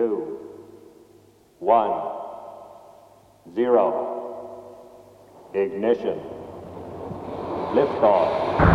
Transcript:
two, one, zero. Ignition. Liftoff.